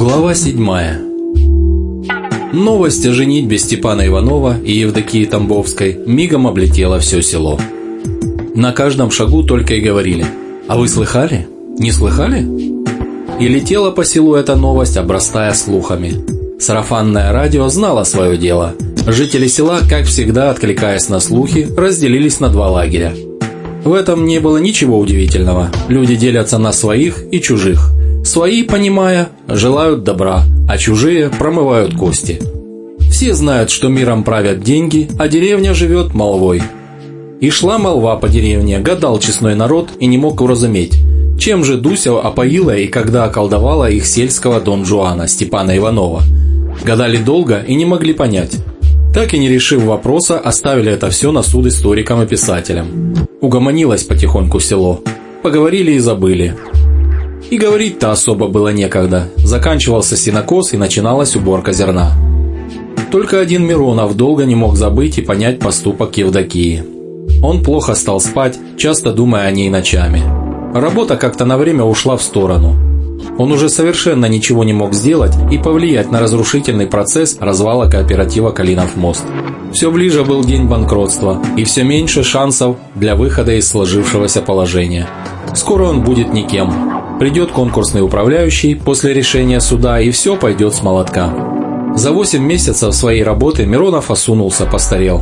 Глава 7 Новость о женитьбе Степана Иванова и Евдокии Тамбовской мигом облетела все село. На каждом шагу только и говорили «А вы слыхали? Не слыхали?» И летела по селу эта новость, обрастая слухами. Сарафанное радио знало свое дело. Жители села, как всегда, откликаясь на слухи, разделились на два лагеря. В этом не было ничего удивительного. Люди делятся на своих и чужих – Свои, понимая, желают добра, а чужие промывают кости. Все знают, что миром правят деньги, а деревня живет молвой. И шла молва по деревне, гадал честной народ и не мог уразуметь, чем же Дуся опоила и когда околдовала их сельского Дон Жуана Степана Иванова. Гадали долго и не могли понять. Так и не решив вопроса, оставили это все на суд историкам и писателям. Угомонилось потихоньку село. Поговорили и забыли. И говорить-то особо было некогда. Заканчивался синокос и начиналась уборка зерна. Только один Миронов долго не мог забыть и понять поступок Евдокии. Он плохо стал спать, часто думая о ней ночами. Работа как-то на время ушла в сторону. Он уже совершенно ничего не мог сделать и повлиять на разрушительный процесс развала кооператива «Калинов мост». Все ближе был день банкротства и все меньше шансов для выхода из сложившегося положения. Скоро он будет никем, Придет конкурсный управляющий после решения суда, и все пойдет с молотка. За 8 месяцев своей работы Миронов осунулся, постарел.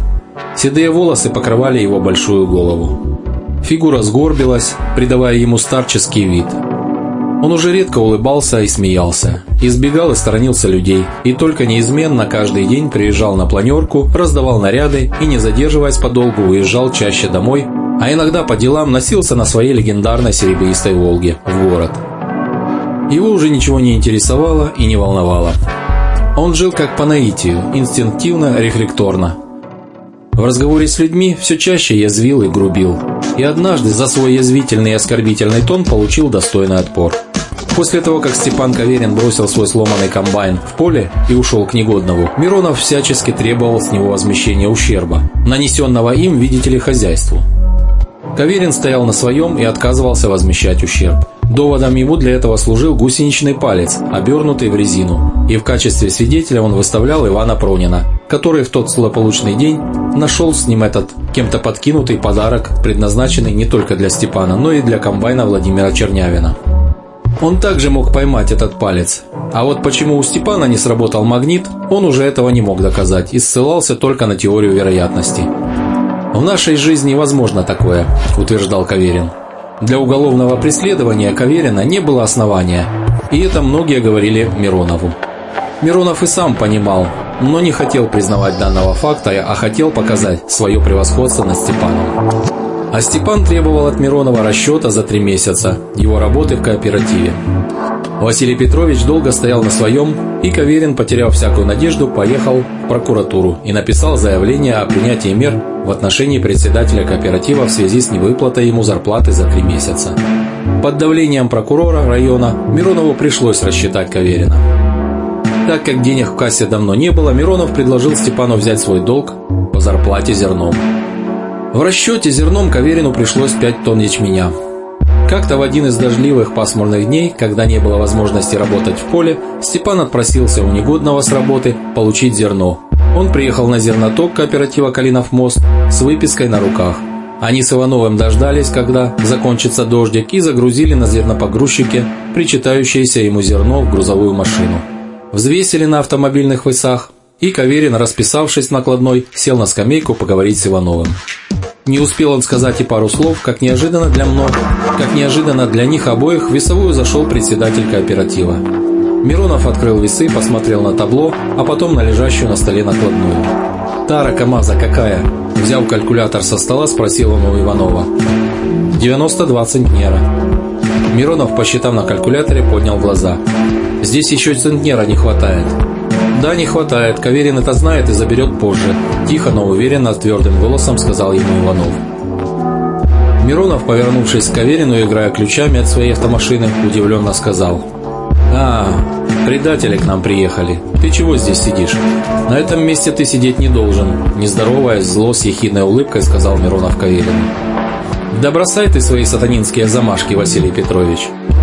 Седые волосы покрывали его большую голову. Фигура сгорбилась, придавая ему старческий вид. Он уже редко улыбался и смеялся, избегал и сторонился людей, и только неизменно каждый день приезжал на планерку, раздавал наряды и, не задерживаясь подолгу, уезжал чаще домой, а иногда по делам носился на своей легендарной серебристой «Волге» в город. Его уже ничего не интересовало и не волновало. Он жил как по наитию, инстинктивно, рефлекторно. В разговоре с людьми все чаще язвил и грубил. И однажды за свой язвительный и оскорбительный тон получил достойный отпор. После того, как Степан Каверин бросил свой сломанный комбайн в поле и ушел к негодному, Миронов всячески требовал с него возмещения ущерба, нанесенного им, видите ли, хозяйству. Каверин стоял на своем и отказывался возмещать ущерб. Доводом ему для этого служил гусеничный палец, обернутый в резину, и в качестве свидетеля он выставлял Ивана Пронина, который в тот злополучный день нашел с ним этот кем-то подкинутый подарок, предназначенный не только для Степана, но и для комбайна Владимира Чернявина. Он также мог поймать этот палец. А вот почему у Степана не сработал магнит, он уже этого не мог доказать и ссылался только на теорию вероятности. «В нашей жизни возможно такое», – утверждал Каверин. Для уголовного преследования Каверина не было основания, и это многие говорили Миронову. Миронов и сам понимал, но не хотел признавать данного факта, а хотел показать свое превосходство над Степаном. А Степан требовал от Миронова расчета за три месяца его работы в кооперативе. Василий Петрович долго стоял на своем, и Каверин, потеряв всякую надежду, поехал в прокуратуру и написал заявление о принятии мер в отношении председателя кооператива в связи с невыплатой ему зарплаты за три месяца. Под давлением прокурора района Миронову пришлось рассчитать Каверина. Так как денег в кассе давно не было, Миронов предложил Степану взять свой долг по зарплате зерном. В расчете зерном Каверину пришлось 5 тонн ячменя. Как-то в один из дождливых пасмурных дней, когда не было возможности работать в поле, Степан отпросился у негодного с работы получить зерно. Он приехал на зерноток кооператива «Калинов мост» с выпиской на руках. Они с Ивановым дождались, когда закончится дождик, и загрузили на зернопогрузчике причитающееся ему зерно в грузовую машину. Взвесили на автомобильных весах, и Каверин, расписавшись накладной, сел на скамейку поговорить с Ивановым. Не успел он сказать и пару слов, как неожиданно для многих, как неожиданно для них обоих в весовую зашел председатель кооператива. Миронов открыл весы, посмотрел на табло, а потом на лежащую на столе накладную. «Тара КамАЗа какая?» Взяв калькулятор со стола, спросил он у Иванова. «92 центнера». Миронов, посчитав на калькуляторе, поднял глаза. «Здесь еще центнера не хватает». «Да, не хватает. Каверин это знает и заберет позже», – тихо, но уверенно, твердым голосом сказал ему Иванов. Миронов, повернувшись к Каверину, играя ключами от своей автомашины, удивленно сказал. «А, предатели к нам приехали. Ты чего здесь сидишь? На этом месте ты сидеть не должен», – не здороваясь, зло с ехидной улыбкой сказал Миронов Каверину. «Да бросай ты свои сатанинские замашки, Василий Петрович.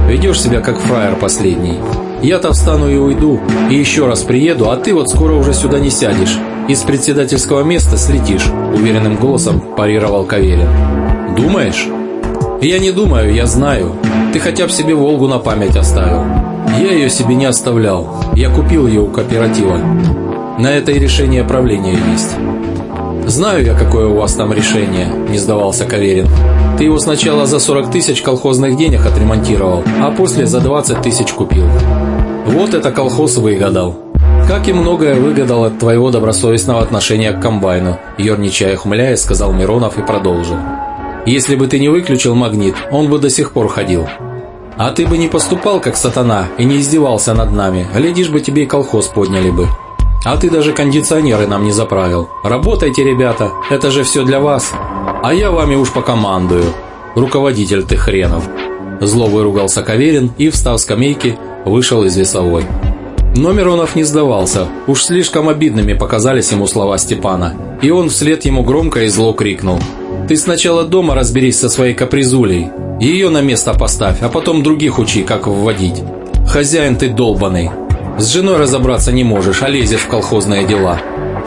Ведешь себя как фраер последний. Я-то встану и уйду, и еще раз приеду, а ты вот скоро уже сюда не сядешь. Из председательского места слетишь», – уверенным голосом парировал Каверин. «Думаешь?» «Я не думаю, я знаю. Ты хотя бы себе «Волгу» на память оставил. Я ее себе не оставлял. Я купил ее у кооператива. На это и решение правления есть». «Знаю я, какое у вас там решение», – не сдавался Каверин. «Ты его сначала за 40 тысяч колхозных денег отремонтировал, а после за 20 тысяч купил. Вот это колхоз выгадал. Как и многое выгадал от твоего добросовестного отношения к комбайну», – ерничая ухмыляясь, сказал Миронов и продолжил. «Если бы ты не выключил магнит, он бы до сих пор ходил. А ты бы не поступал, как сатана, и не издевался над нами, глядишь бы тебе и колхоз подняли бы». А ты даже кондиционеры нам не заправил. Работайте, ребята, это же все для вас. А я вами уж покомандую. Руководитель ты хренов. Зло выругался Каверин и, встав с скамейки, вышел из весовой. Но Миронов не сдавался. Уж слишком обидными показались ему слова Степана. И он вслед ему громко и зло крикнул. «Ты сначала дома разберись со своей капризулей. Ее на место поставь, а потом других учи, как вводить. Хозяин ты долбаный. С женой разобраться не можешь, а лезешь в колхозные дела».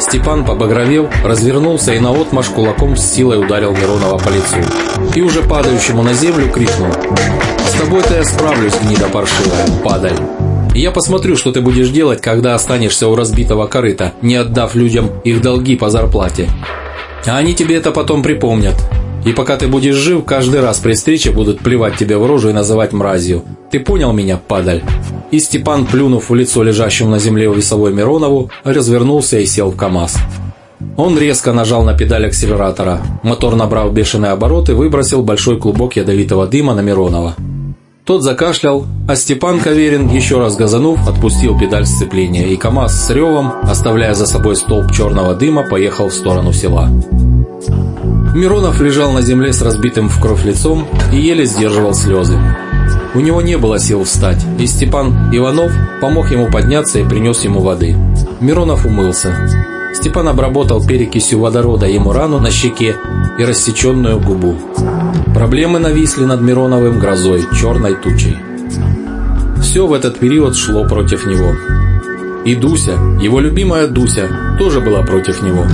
Степан, побагровел, развернулся и наотмашь кулаком с силой ударил Миронова по лицу. И уже падающему на землю крикнул «С тобой-то я справлюсь, гнида паршивая, падаль!» я посмотрю, что ты будешь делать, когда останешься у разбитого корыта, не отдав людям их долги по зарплате. А они тебе это потом припомнят. И пока ты будешь жив, каждый раз при встрече будут плевать тебе в рожу и называть мразью. Ты понял меня, падаль?» И Степан, плюнув в лицо лежащему на земле весовой Миронову, развернулся и сел в КамАЗ. Он резко нажал на педаль акселератора. Мотор, набрав бешеные обороты, выбросил большой клубок ядовитого дыма на Миронова. Тот закашлял, а Степан Каверин, еще раз газанув, отпустил педаль сцепления, и КамАЗ с ревом, оставляя за собой столб черного дыма, поехал в сторону села. Миронов лежал на земле с разбитым в кровь лицом и еле сдерживал слезы. У него не было сил встать, и Степан Иванов помог ему подняться и принес ему воды. Миронов умылся. Степан обработал перекисью водорода ему рану на щеке и рассеченную губу. Проблемы нависли над Мироновым грозой, черной тучей. Все в этот период шло против него. И Дуся, его любимая Дуся, тоже была против него.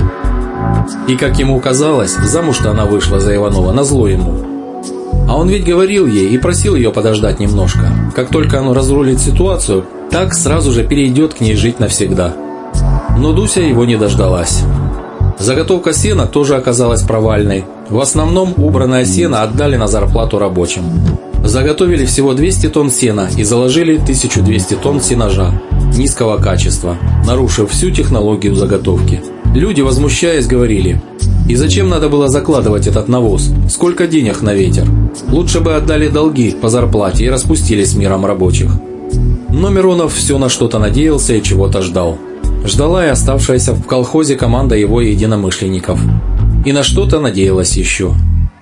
И, как ему казалось, замуж-то она вышла за Иванова, назло ему. А он ведь говорил ей и просил ее подождать немножко. Как только оно разрулит ситуацию, так сразу же перейдет к ней жить навсегда. Но Дуся его не дождалась. Заготовка сена тоже оказалась провальной. В основном убранное сено отдали на зарплату рабочим. Заготовили всего 200 тонн сена и заложили 1200 тонн сенажа низкого качества, нарушив всю технологию заготовки. Люди, возмущаясь, говорили, и зачем надо было закладывать этот навоз? Сколько денег на ветер? Лучше бы отдали долги по зарплате и распустили с миром рабочих. Но Миронов все на что-то надеялся и чего-то ждал. Ждала и оставшаяся в колхозе команда его единомышленников. И на что-то надеялась еще.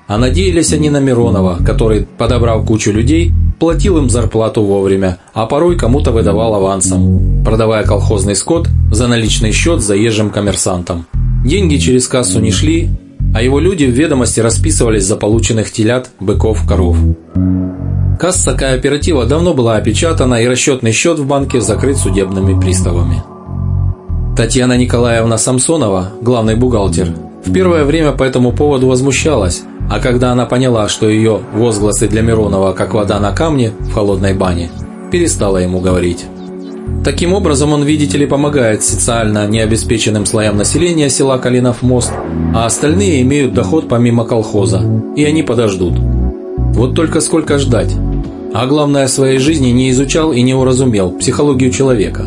А надеялись они на Миронова, который, подобрав кучу людей, платил им зарплату вовремя, а порой кому-то выдавал авансом, продавая колхозный скот за наличный счет заезжим коммерсантам. Деньги через кассу не шли, а его люди в ведомости расписывались за полученных телят, быков, коров. Касса кооператива давно была опечатана и расчетный счет в банке закрыт судебными приставами. Татьяна Николаевна Самсонова, главный бухгалтер, в первое время по этому поводу возмущалась, а когда она поняла, что ее возгласы для Миронова как вода на камне в холодной бане, перестала ему говорить. Таким образом, он, видите ли, помогает социально необеспеченным слоям населения села Калинов мост, а остальные имеют доход помимо колхоза, и они подождут. Вот только сколько ждать. А главное, своей жизни не изучал и не уразумел психологию человека.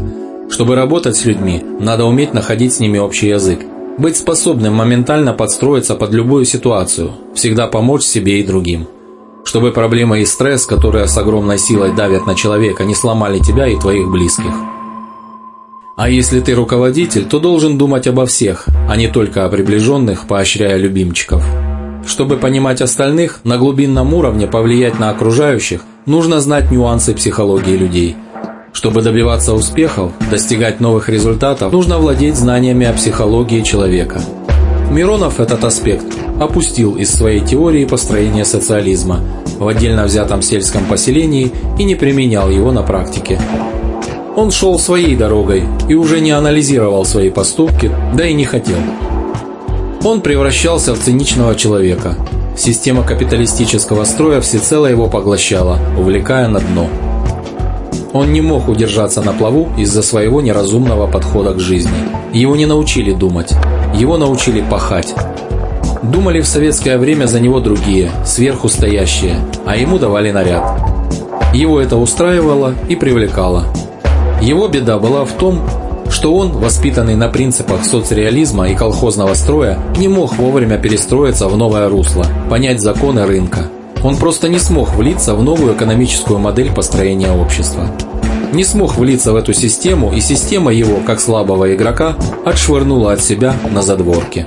Чтобы работать с людьми, надо уметь находить с ними общий язык. Быть способным моментально подстроиться под любую ситуацию, всегда помочь себе и другим. Чтобы проблемы и стресс, которые с огромной силой давят на человека, не сломали тебя и твоих близких. А если ты руководитель, то должен думать обо всех, а не только о приближенных, поощряя любимчиков. Чтобы понимать остальных, на глубинном уровне повлиять на окружающих, нужно знать нюансы психологии людей – чтобы добиваться успехов, достигать новых результатов, нужно владеть знаниями о психологии человека. Миронов этот аспект опустил из своей теории построения социализма в отдельно взятом сельском поселении и не применял его на практике. Он шел своей дорогой и уже не анализировал свои поступки, да и не хотел. Он превращался в циничного человека. Система капиталистического строя всецело его поглощала, увлекая на дно. Он не мог удержаться на плаву из-за своего неразумного подхода к жизни. Его не научили думать, его научили пахать. Думали в советское время за него другие, сверху стоящие, а ему давали наряд. Его это устраивало и привлекало. Его беда была в том, что он, воспитанный на принципах соцреализма и колхозного строя, не мог вовремя перестроиться в новое русло, понять законы рынка. Он просто не смог влиться в новую экономическую модель построения общества. Не смог влиться в эту систему, и система его, как слабого игрока, отшвырнула от себя на задворке.